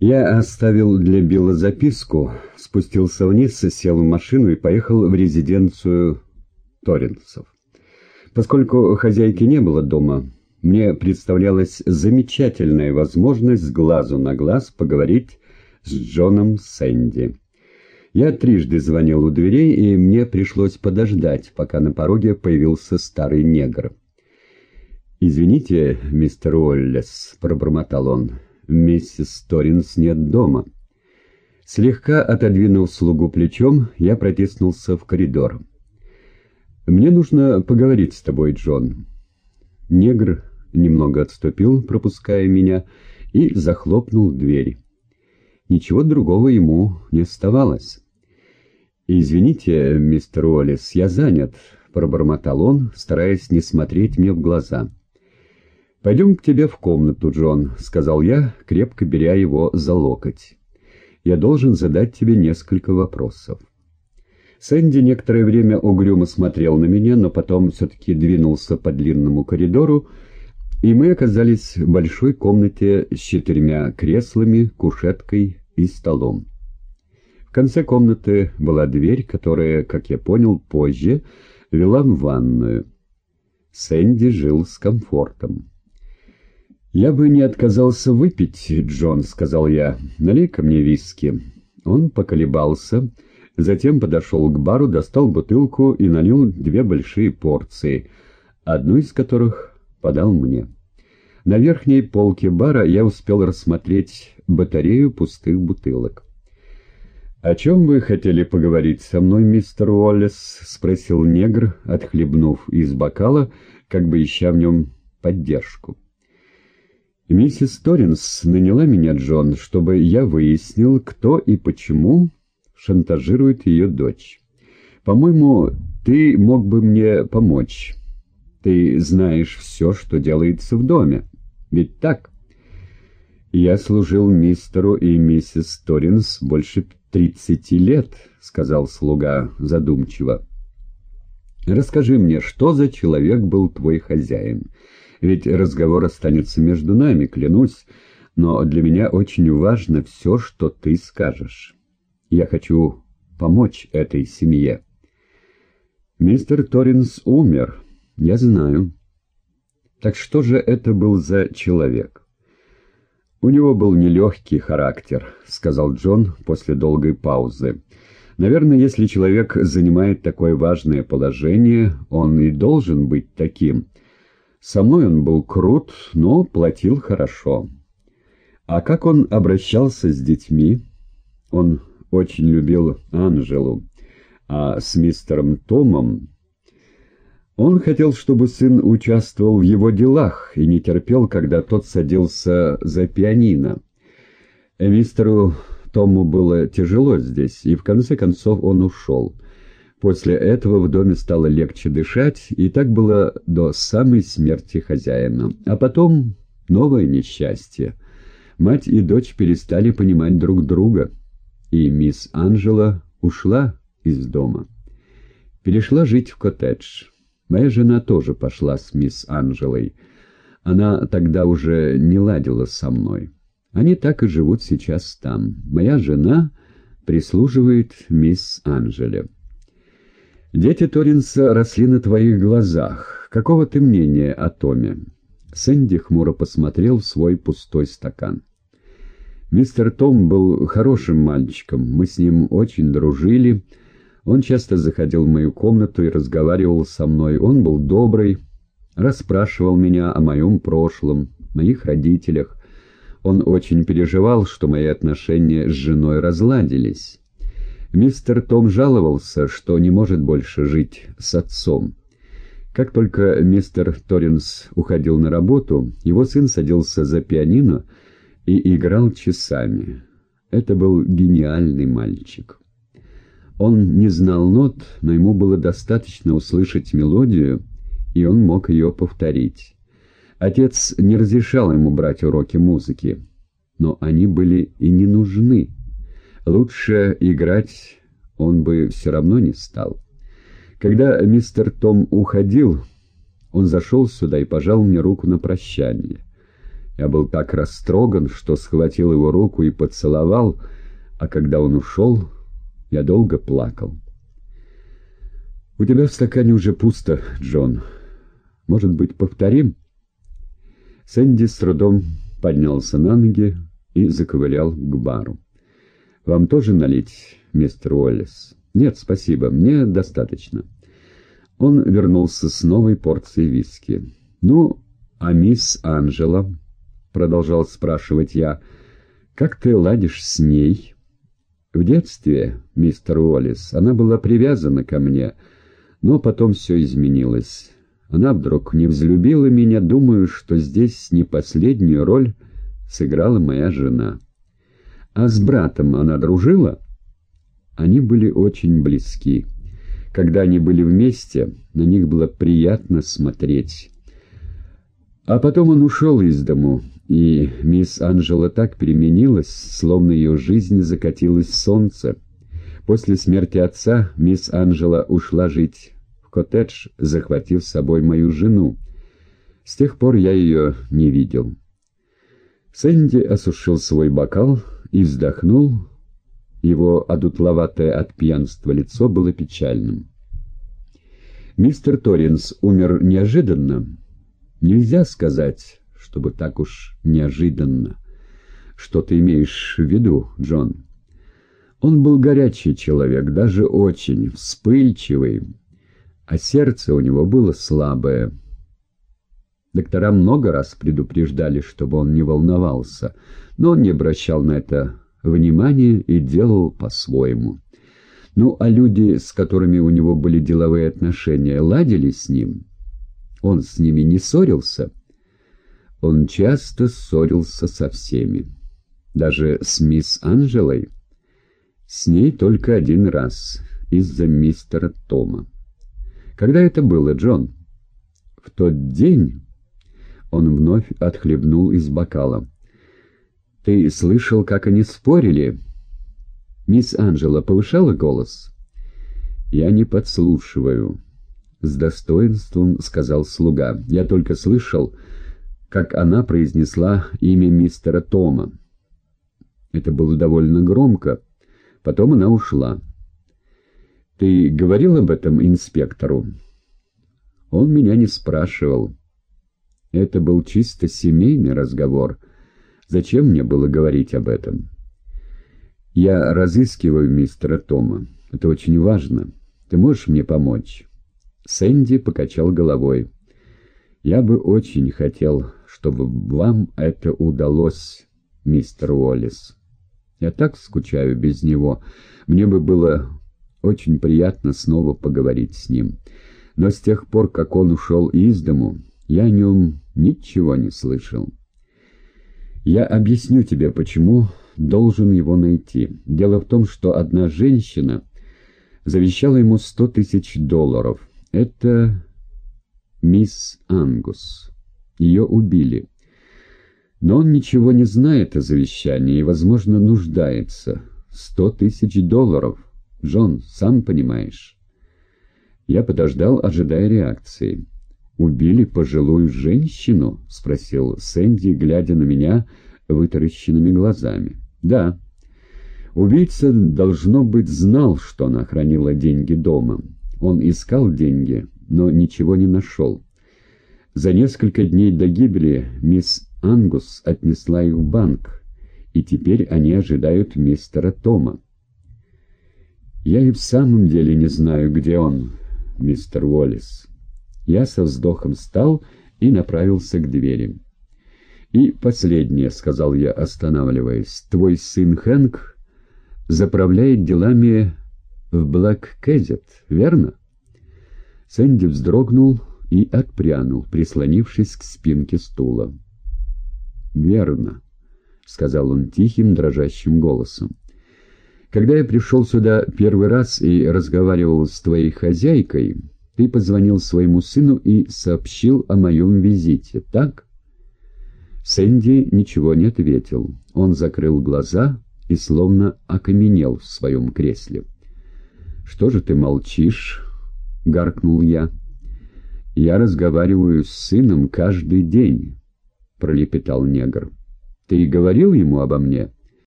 Я оставил для Билла записку, спустился вниз, сел в машину и поехал в резиденцию Торренсов. Поскольку хозяйки не было дома, мне представлялась замечательная возможность с глазу на глаз поговорить с Джоном Сэнди. Я трижды звонил у дверей, и мне пришлось подождать, пока на пороге появился старый негр. «Извините, мистер Уоллес», — пробормотал он, — «миссис Торинс нет дома». Слегка отодвинув слугу плечом, я протиснулся в коридор. «Мне нужно поговорить с тобой, Джон». Негр немного отступил, пропуская меня, и захлопнул дверь. Ничего другого ему не оставалось. «Извините, мистер Уоллес, я занят», — пробормотал он, стараясь не смотреть мне в глаза. «Пойдем к тебе в комнату, Джон», — сказал я, крепко беря его за локоть. «Я должен задать тебе несколько вопросов». Сэнди некоторое время угрюмо смотрел на меня, но потом все-таки двинулся по длинному коридору, и мы оказались в большой комнате с четырьмя креслами, кушеткой и столом. В конце комнаты была дверь, которая, как я понял, позже вела в ванную. Сэнди жил с комфортом. «Я бы не отказался выпить, Джон», — сказал я. «Налей-ка мне виски». Он поколебался, затем подошел к бару, достал бутылку и налил две большие порции, одну из которых подал мне. На верхней полке бара я успел рассмотреть батарею пустых бутылок. «О чем вы хотели поговорить со мной, мистер Уоллес?» — спросил негр, отхлебнув из бокала, как бы ища в нем поддержку. Миссис Торренс наняла меня, Джон, чтобы я выяснил, кто и почему шантажирует ее дочь. По-моему, ты мог бы мне помочь. Ты знаешь все, что делается в доме. Ведь так? Я служил мистеру и миссис Торренс больше тридцати лет, — сказал слуга задумчиво. Расскажи мне, что за человек был твой хозяин? — ведь разговор останется между нами, клянусь, но для меня очень важно все, что ты скажешь. Я хочу помочь этой семье. Мистер Торринс умер, я знаю. Так что же это был за человек? У него был нелегкий характер, сказал Джон после долгой паузы. Наверное, если человек занимает такое важное положение, он и должен быть таким — со мной он был крут, но платил хорошо. А как он обращался с детьми? Он очень любил Анжелу, а с мистером Томом... Он хотел, чтобы сын участвовал в его делах и не терпел, когда тот садился за пианино. Мистеру Тому было тяжело здесь, и в конце концов он ушел — После этого в доме стало легче дышать, и так было до самой смерти хозяина. А потом новое несчастье. Мать и дочь перестали понимать друг друга, и мисс Анжела ушла из дома. Перешла жить в коттедж. Моя жена тоже пошла с мисс Анжелой. Она тогда уже не ладила со мной. Они так и живут сейчас там. Моя жена прислуживает мисс Анжеле. Дети Торинса росли на твоих глазах. Какого ты мнения о Томе?» Сэнди хмуро посмотрел в свой пустой стакан. «Мистер Том был хорошим мальчиком, мы с ним очень дружили. Он часто заходил в мою комнату и разговаривал со мной. Он был добрый, расспрашивал меня о моем прошлом, моих родителях. Он очень переживал, что мои отношения с женой разладились». Мистер Том жаловался, что не может больше жить с отцом. Как только мистер Торренс уходил на работу, его сын садился за пианино и играл часами. Это был гениальный мальчик. Он не знал нот, но ему было достаточно услышать мелодию, и он мог ее повторить. Отец не разрешал ему брать уроки музыки, но они были и не нужны. Лучше играть он бы все равно не стал. Когда мистер Том уходил, он зашел сюда и пожал мне руку на прощание. Я был так растроган, что схватил его руку и поцеловал, а когда он ушел, я долго плакал. «У тебя в стакане уже пусто, Джон. Может быть, повторим?» Сэнди с трудом поднялся на ноги и заковылял к бару. «Вам тоже налить, мистер Уоллес?» «Нет, спасибо, мне достаточно». Он вернулся с новой порцией виски. «Ну, а мисс Анжела?» — продолжал спрашивать я. «Как ты ладишь с ней?» «В детстве, мистер Уоллес, она была привязана ко мне, но потом все изменилось. Она вдруг не взлюбила меня, думаю, что здесь не последнюю роль сыграла моя жена. А с братом она дружила?» Они были очень близки. Когда они были вместе, на них было приятно смотреть. А потом он ушел из дому, и мисс Анжела так переменилась, словно ее жизнь закатилась в солнце. После смерти отца мисс Анжела ушла жить в коттедж, захватив с собой мою жену. С тех пор я ее не видел. Сэнди осушил свой бокал и вздохнул, его одутловатое от пьянства лицо было печальным. «Мистер Торренс умер неожиданно?» «Нельзя сказать, чтобы так уж неожиданно. Что ты имеешь в виду, Джон?» Он был горячий человек, даже очень вспыльчивый, а сердце у него было слабое. Доктора много раз предупреждали, чтобы он не волновался, но он не обращал на это внимание и делал по-своему. Ну, а люди, с которыми у него были деловые отношения, ладили с ним? Он с ними не ссорился? Он часто ссорился со всеми. Даже с мисс Анжелой? С ней только один раз, из-за мистера Тома. Когда это было, Джон? В тот день он вновь отхлебнул из бокала. Ты слышал, как они спорили? Мисс Анжела повышала голос? Я не подслушиваю. С достоинством сказал слуга. Я только слышал, как она произнесла имя мистера Тома. Это было довольно громко. Потом она ушла. «Ты говорил об этом инспектору?» Он меня не спрашивал. Это был чисто семейный разговор — Зачем мне было говорить об этом? Я разыскиваю мистера Тома. Это очень важно. Ты можешь мне помочь?» Сэнди покачал головой. «Я бы очень хотел, чтобы вам это удалось, мистер Уоллес. Я так скучаю без него. Мне бы было очень приятно снова поговорить с ним. Но с тех пор, как он ушел из дому, я о нем ничего не слышал». Я объясню тебе, почему должен его найти. Дело в том, что одна женщина завещала ему сто тысяч долларов. Это мисс Ангус. Ее убили. Но он ничего не знает о завещании и, возможно, нуждается. Сто тысяч долларов. Джон, сам понимаешь. Я подождал, ожидая реакции убили пожилую женщину?» — спросил Сэнди, глядя на меня вытаращенными глазами. «Да. Убийца, должно быть, знал, что она хранила деньги дома. Он искал деньги, но ничего не нашел. За несколько дней до гибели мисс Ангус отнесла их в банк, и теперь они ожидают мистера Тома. «Я и в самом деле не знаю, где он, мистер Уоллес». Я со вздохом встал и направился к двери. «И последнее», — сказал я, останавливаясь, — «твой сын Хэнк заправляет делами в Блэк Кэзет, верно?» Сэнди вздрогнул и отпрянул, прислонившись к спинке стула. «Верно», — сказал он тихим, дрожащим голосом. «Когда я пришел сюда первый раз и разговаривал с твоей хозяйкой...» Ты позвонил своему сыну и сообщил о моем визите, так?» Сэнди ничего не ответил. Он закрыл глаза и словно окаменел в своем кресле. «Что же ты молчишь?» — гаркнул я. «Я разговариваю с сыном каждый день. пролепетал негр. «Ты говорил ему обо мне?»